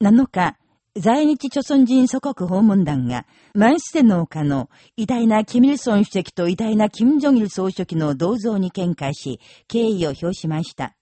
7日、在日朝鮮人祖国訪問団が、万世農家の偉大なキミルソン主席と偉大なキム・ジョギル総書記の銅像に見解し、敬意を表しました。